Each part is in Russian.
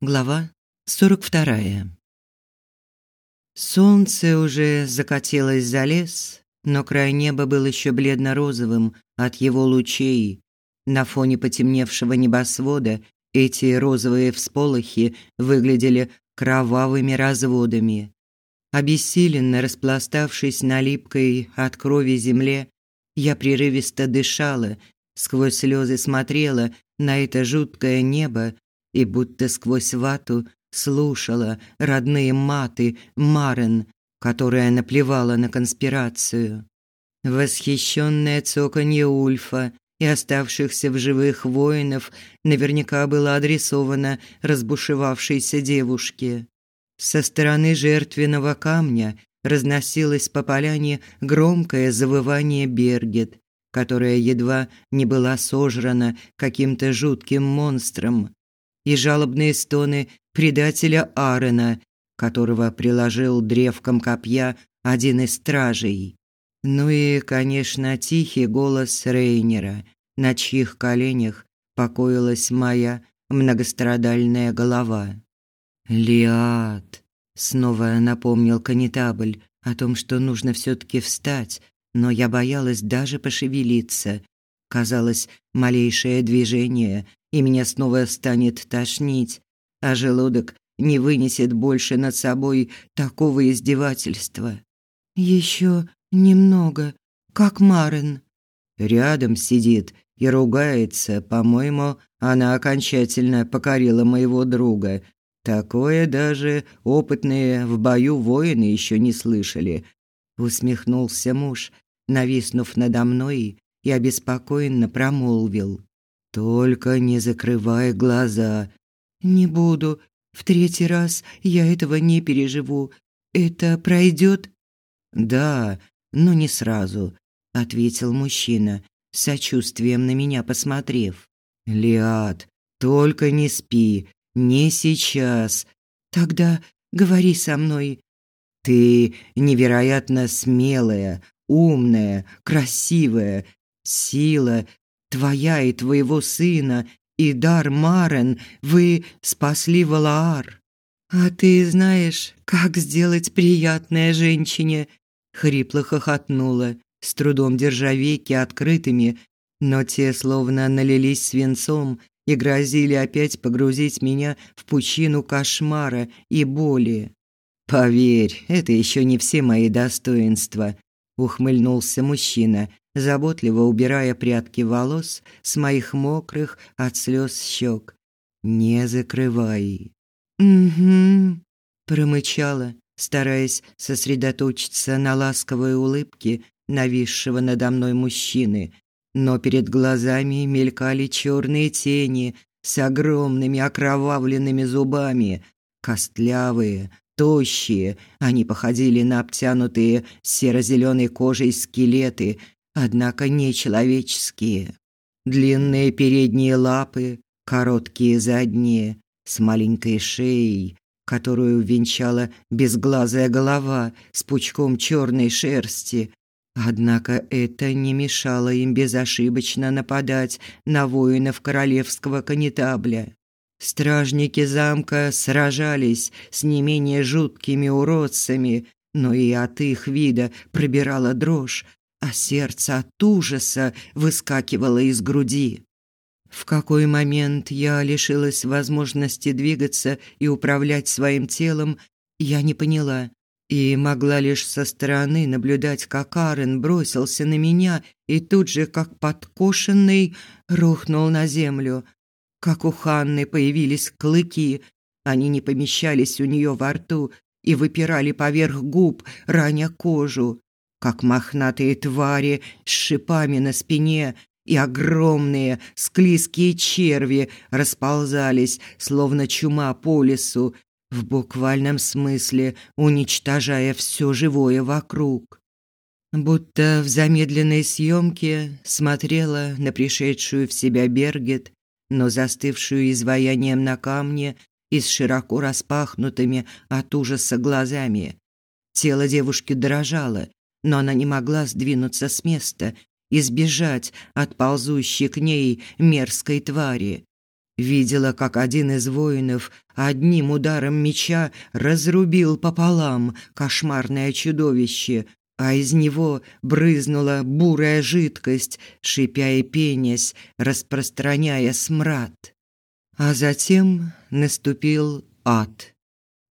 Глава 42. Солнце уже закатилось за лес, но край неба был еще бледно-розовым от его лучей. На фоне потемневшего небосвода эти розовые всполохи выглядели кровавыми разводами. Обессиленно распластавшись на липкой от крови земле, я прерывисто дышала, сквозь слезы смотрела на это жуткое небо и будто сквозь вату слушала родные маты Марен, которая наплевала на конспирацию. Восхищенное цоканье Ульфа и оставшихся в живых воинов наверняка было адресовано разбушевавшейся девушке. Со стороны жертвенного камня разносилось по поляне громкое завывание Бергет, которая едва не была сожрана каким-то жутким монстром, и жалобные стоны предателя Арена, которого приложил древком копья один из стражей. Ну и, конечно, тихий голос Рейнера, на чьих коленях покоилась моя многострадальная голова. «Лиад!» — снова напомнил канитабль о том, что нужно все таки встать, но я боялась даже пошевелиться. Казалось, малейшее движение, и меня снова станет тошнить, а желудок не вынесет больше над собой такого издевательства. Еще немного, как Марин. Рядом сидит и ругается. По-моему, она окончательно покорила моего друга. Такое даже опытные в бою воины еще не слышали. Усмехнулся муж, нависнув надо мной и обеспокоенно промолвил: только не закрывай глаза. Не буду. В третий раз я этого не переживу. Это пройдет? Да, но не сразу, ответил мужчина, сочувствием на меня посмотрев. Лиад, только не спи, не сейчас. Тогда говори со мной. Ты невероятно смелая, умная, красивая. Сила Твоя и твоего сына, и дар Марен, вы спасли Валаар. А ты знаешь, как сделать приятное женщине?» Хрипло хохотнула, с трудом держа веки открытыми, но те словно налились свинцом и грозили опять погрузить меня в пучину кошмара и боли. «Поверь, это еще не все мои достоинства», — ухмыльнулся мужчина, заботливо убирая прядки волос с моих мокрых от слез щек. «Не закрывай». «Угу», – промычала, стараясь сосредоточиться на ласковой улыбке нависшего надо мной мужчины, но перед глазами мелькали черные тени с огромными окровавленными зубами, костлявые, тощие, они походили на обтянутые серо-зеленой кожей скелеты однако нечеловеческие. Длинные передние лапы, короткие задние, с маленькой шеей, которую венчала безглазая голова с пучком черной шерсти. Однако это не мешало им безошибочно нападать на воинов королевского канитабля. Стражники замка сражались с не менее жуткими уродцами, но и от их вида пробирала дрожь, а сердце от ужаса выскакивало из груди. В какой момент я лишилась возможности двигаться и управлять своим телом, я не поняла и могла лишь со стороны наблюдать, как Арен бросился на меня и тут же, как подкошенный, рухнул на землю. Как у Ханны появились клыки, они не помещались у нее во рту и выпирали поверх губ, раня кожу как мохнатые твари с шипами на спине и огромные склизкие черви расползались, словно чума по лесу, в буквальном смысле уничтожая все живое вокруг. Будто в замедленной съемке смотрела на пришедшую в себя Бергет, но застывшую изваянием на камне и с широко распахнутыми от ужаса глазами. Тело девушки дрожало, но она не могла сдвинуться с места и сбежать от ползущей к ней мерзкой твари. Видела, как один из воинов одним ударом меча разрубил пополам кошмарное чудовище, а из него брызнула бурая жидкость, шипя и пенясь, распространяя смрад. А затем наступил ад.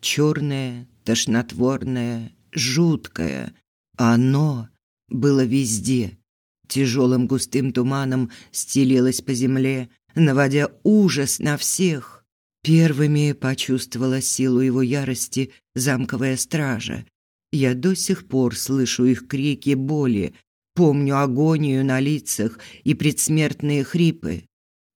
Черное, тошнотворное, жуткое. Оно было везде. Тяжелым густым туманом стелилось по земле, наводя ужас на всех. Первыми почувствовала силу его ярости замковая стража. Я до сих пор слышу их крики боли, помню агонию на лицах и предсмертные хрипы.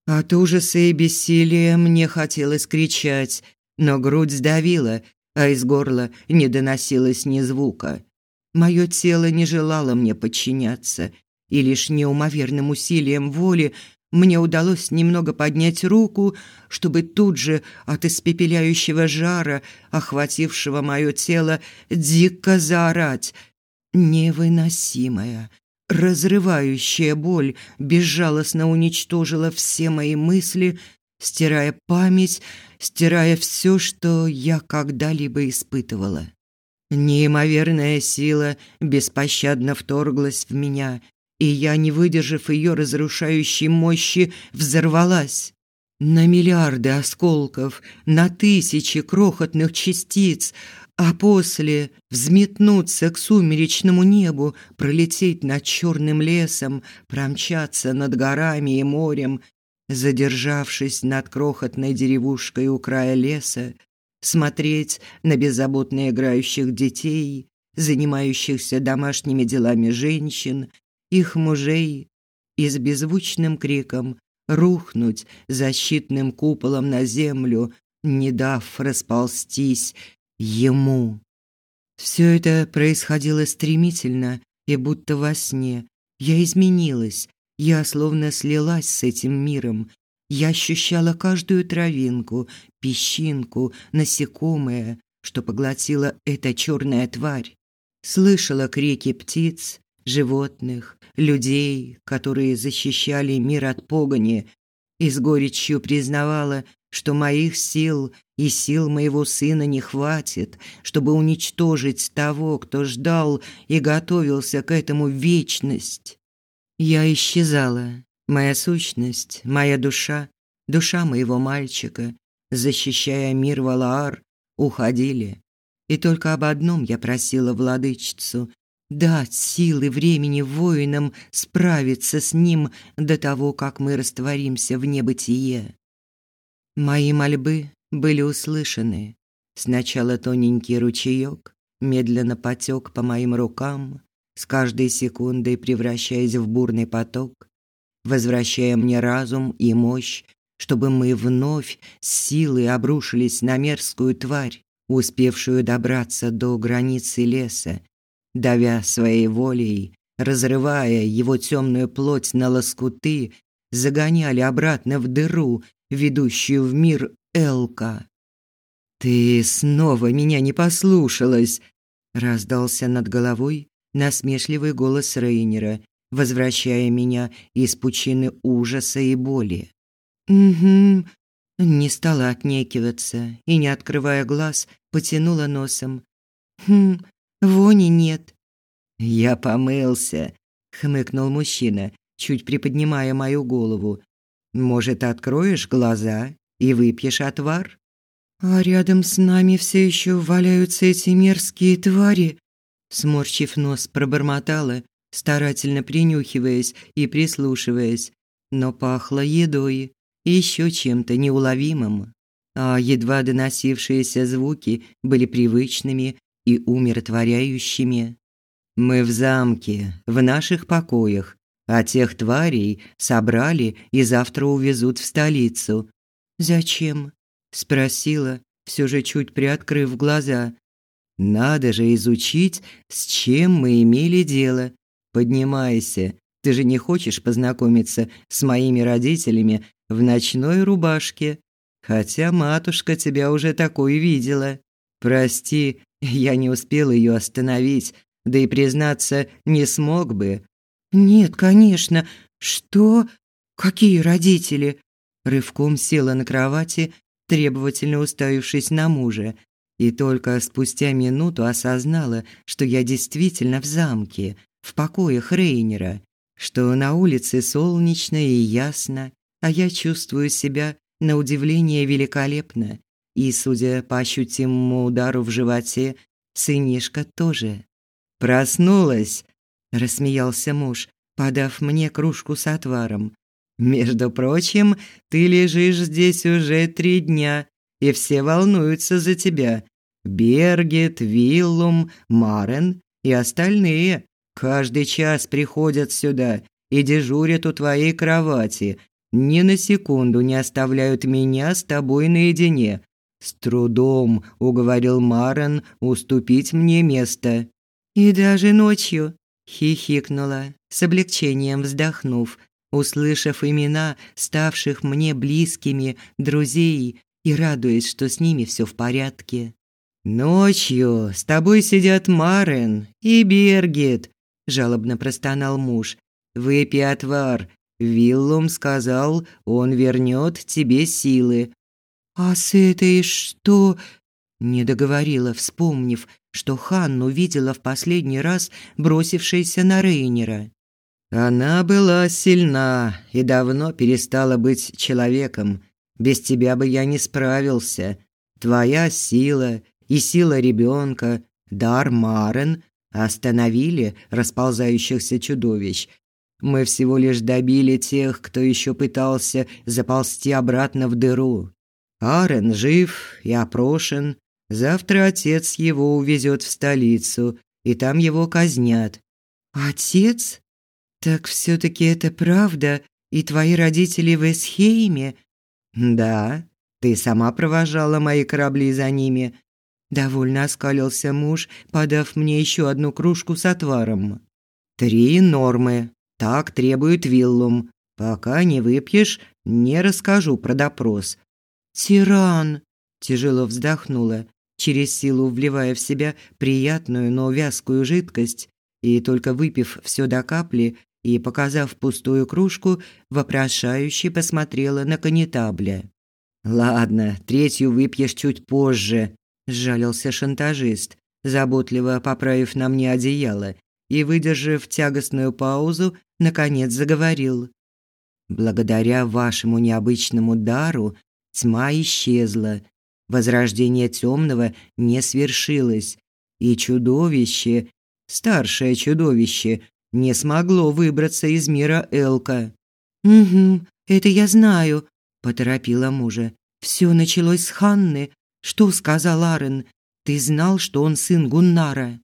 От ужаса и бессилия мне хотелось кричать, но грудь сдавила, а из горла не доносилось ни звука. Мое тело не желало мне подчиняться, и лишь неумоверным усилием воли мне удалось немного поднять руку, чтобы тут же от испепеляющего жара, охватившего мое тело, дико заорать. Невыносимая, разрывающая боль безжалостно уничтожила все мои мысли, стирая память, стирая все, что я когда-либо испытывала. Неимоверная сила беспощадно вторглась в меня, и я, не выдержав ее разрушающей мощи, взорвалась. На миллиарды осколков, на тысячи крохотных частиц, а после взметнуться к сумеречному небу, пролететь над черным лесом, промчаться над горами и морем, задержавшись над крохотной деревушкой у края леса, смотреть на беззаботно играющих детей, занимающихся домашними делами женщин, их мужей и с беззвучным криком рухнуть защитным куполом на землю, не дав расползтись ему. Все это происходило стремительно и будто во сне. Я изменилась, я словно слилась с этим миром. Я ощущала каждую травинку, песчинку, насекомое, что поглотила эта черная тварь. Слышала крики птиц, животных, людей, которые защищали мир от погони, и с горечью признавала, что моих сил и сил моего сына не хватит, чтобы уничтожить того, кто ждал и готовился к этому вечность. Я исчезала, моя сущность, моя душа, душа моего мальчика, защищая мир Валаар, уходили. И только об одном я просила владычицу дать силы времени воинам справиться с ним до того, как мы растворимся в небытие. Мои мольбы были услышаны. Сначала тоненький ручеек медленно потек по моим рукам, с каждой секундой превращаясь в бурный поток, возвращая мне разум и мощь, чтобы мы вновь с силой обрушились на мерзкую тварь, успевшую добраться до границы леса давя своей волей, разрывая его темную плоть на лоскуты, загоняли обратно в дыру, ведущую в мир Элка. Ты снова меня не послушалась, раздался над головой насмешливый голос Рейнера, возвращая меня из пучины ужаса и боли. Угу. Не стала отнекиваться и, не открывая глаз, потянула носом. Хм, Вони нет. Я помылся, хмыкнул мужчина, чуть приподнимая мою голову. Может, откроешь глаза и выпьешь отвар? А рядом с нами все еще валяются эти мерзкие твари, сморщив нос, пробормотала, старательно принюхиваясь и прислушиваясь, но пахло едой и еще чем-то неуловимым. А едва доносившиеся звуки были привычными и умиротворяющими. Мы в замке, в наших покоях, а тех тварей собрали и завтра увезут в столицу. Зачем? спросила, все же чуть приоткрыв глаза. Надо же изучить, с чем мы имели дело. Поднимайся. Ты же не хочешь познакомиться с моими родителями в ночной рубашке, хотя матушка тебя уже такой видела. Прости, я не успел ее остановить, да и признаться, не смог бы. Нет, конечно. Что? Какие родители? рывком села на кровати, требовательно уставившись на мужа, и только спустя минуту осознала, что я действительно в замке, в покоях Рейнера, что на улице солнечно и ясно, а я чувствую себя на удивление великолепно, и, судя по ощутимому удару в животе, сынишка тоже. «Проснулась!» – рассмеялся муж, подав мне кружку с отваром. «Между прочим, ты лежишь здесь уже три дня, и все волнуются за тебя. Бергет, Виллум, Марен и остальные. Каждый час приходят сюда и дежурят у твоей кровати. Ни на секунду не оставляют меня с тобой наедине. С трудом уговорил Марен уступить мне место. И даже ночью хихикнула, с облегчением вздохнув, услышав имена ставших мне близкими друзей и радуясь, что с ними все в порядке. «Ночью с тобой сидят Марен и Бергет», – жалобно простонал муж. «Выпей отвар. Виллум сказал, он вернет тебе силы». «А с этой что?» Не договорила, вспомнив, что Ханну видела в последний раз бросившейся на Рейнера. «Она была сильна и давно перестала быть человеком. Без тебя бы я не справился. Твоя сила и сила ребенка, дар Марен остановили расползающихся чудовищ. Мы всего лишь добили тех, кто еще пытался заползти обратно в дыру. Арен жив и опрошен. Завтра отец его увезет в столицу, и там его казнят. Отец? Так все таки это правда, и твои родители в Эсхейме? Да, ты сама провожала мои корабли за ними. Довольно оскалился муж, подав мне еще одну кружку с отваром. Три нормы. Так требует Виллум. Пока не выпьешь, не расскажу про допрос. Тиран, тяжело вздохнула, через силу вливая в себя приятную, но вязкую жидкость, и только выпив все до капли и показав пустую кружку, вопрошающе посмотрела на канитабля. Ладно, третью выпьешь чуть позже, сжалился шантажист, заботливо поправив на мне одеяло и выдержав тягостную паузу, наконец заговорил. Благодаря вашему необычному дару тьма исчезла, возрождение темного не свершилось, и чудовище, старшее чудовище, не смогло выбраться из мира Элка. Угу, это я знаю, поторопила мужа. Все началось с Ханны, что сказал Арен? Ты знал, что он сын Гуннара?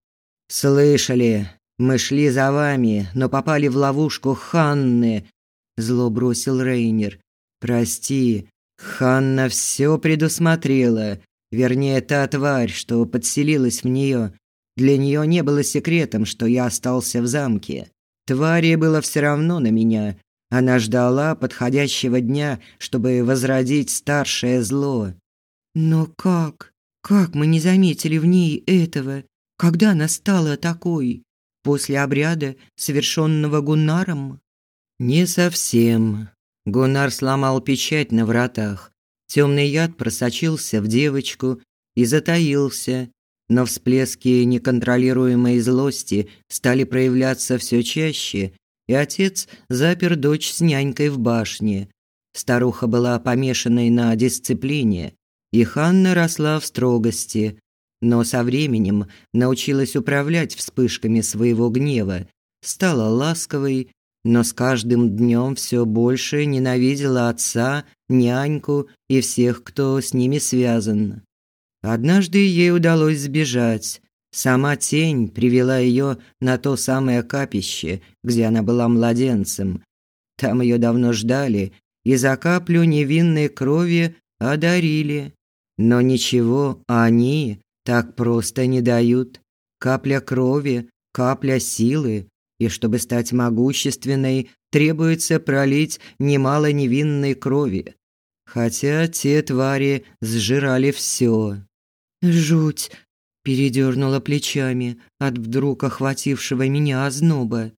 Слышали? Мы шли за вами, но попали в ловушку Ханны, зло бросил Рейнер. Прости, Ханна все предусмотрела, вернее, та тварь, что подселилась в нее. Для нее не было секретом, что я остался в замке. Твари было все равно на меня. Она ждала подходящего дня, чтобы возродить старшее зло. Но как? Как мы не заметили в ней этого? Когда она стала такой? После обряда, совершенного Гуннаром? Не совсем. Гуннар сломал печать на вратах. Темный яд просочился в девочку и затаился, но всплески неконтролируемой злости стали проявляться все чаще, и отец запер дочь с нянькой в башне. Старуха была помешанной на дисциплине, и Ханна росла в строгости, но со временем научилась управлять вспышками своего гнева, стала ласковой, но с каждым днем все больше ненавидела отца, няньку и всех, кто с ними связан. Однажды ей удалось сбежать. Сама тень привела ее на то самое капище, где она была младенцем. Там ее давно ждали и за каплю невинной крови одарили. Но ничего они так просто не дают. Капля крови, капля силы, и чтобы стать могущественной, требуется пролить немало невинной крови. Хотя те твари сжирали все. Жуть, передернула плечами от вдруг охватившего меня озноба.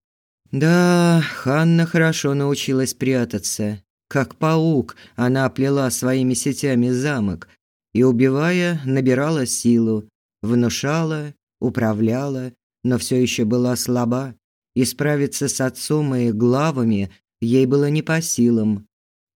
Да, Ханна хорошо научилась прятаться. Как паук, она оплела своими сетями замок и, убивая, набирала силу, внушала, управляла, но все еще была слаба, и справиться с отцом и главами ей было не по силам.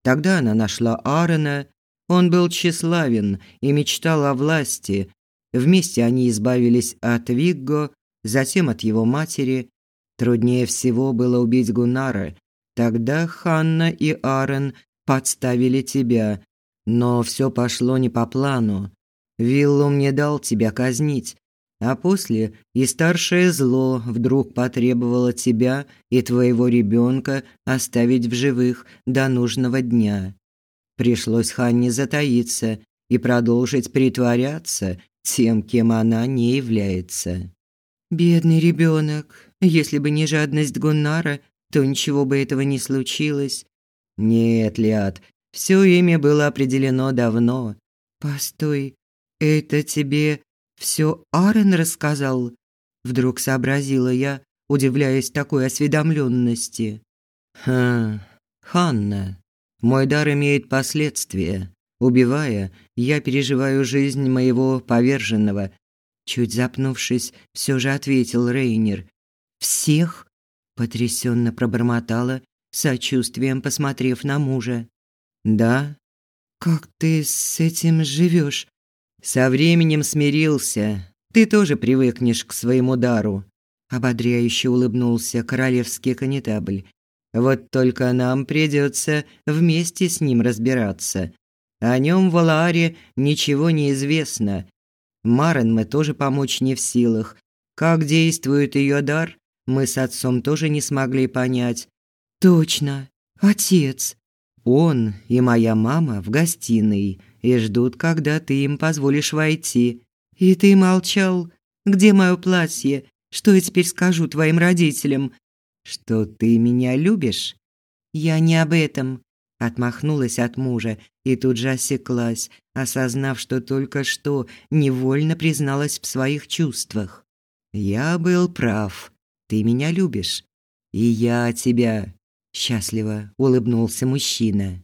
Тогда она нашла Аарона, он был тщеславен и мечтал о власти. Вместе они избавились от Вигго, затем от его матери. Труднее всего было убить Гунара. Тогда Ханна и Аарон подставили тебя, но все пошло не по плану. Виллум не дал тебя казнить, а после и старшее зло вдруг потребовало тебя и твоего ребенка оставить в живых до нужного дня. Пришлось Ханне затаиться и продолжить притворяться тем, кем она не является. Бедный ребенок. Если бы не жадность Гуннара, то ничего бы этого не случилось. Нет, Лиад, все имя было определено давно. Постой, это тебе все Арен рассказал? Вдруг сообразила я, удивляясь такой осведомленности. Хм, Ханна, мой дар имеет последствия. Убивая, я переживаю жизнь моего поверженного. Чуть запнувшись, все же ответил Рейнер. Всех? потрясенно пробормотала, сочувствием посмотрев на мужа. Да. Как ты с этим живешь? Со временем смирился. Ты тоже привыкнешь к своему дару. Ободряюще улыбнулся королевский канитабль. Вот только нам придется вместе с ним разбираться. О нем в Алааре ничего не известно. Марен мы тоже помочь не в силах. Как действует ее дар, мы с отцом тоже не смогли понять. Точно, отец. Он и моя мама в гостиной и ждут, когда ты им позволишь войти. И ты молчал. Где мое платье? Что я теперь скажу твоим родителям? Что ты меня любишь? Я не об этом. Отмахнулась от мужа и тут же осеклась, осознав, что только что невольно призналась в своих чувствах. Я был прав. Ты меня любишь. И я тебя. Счастливо улыбнулся мужчина.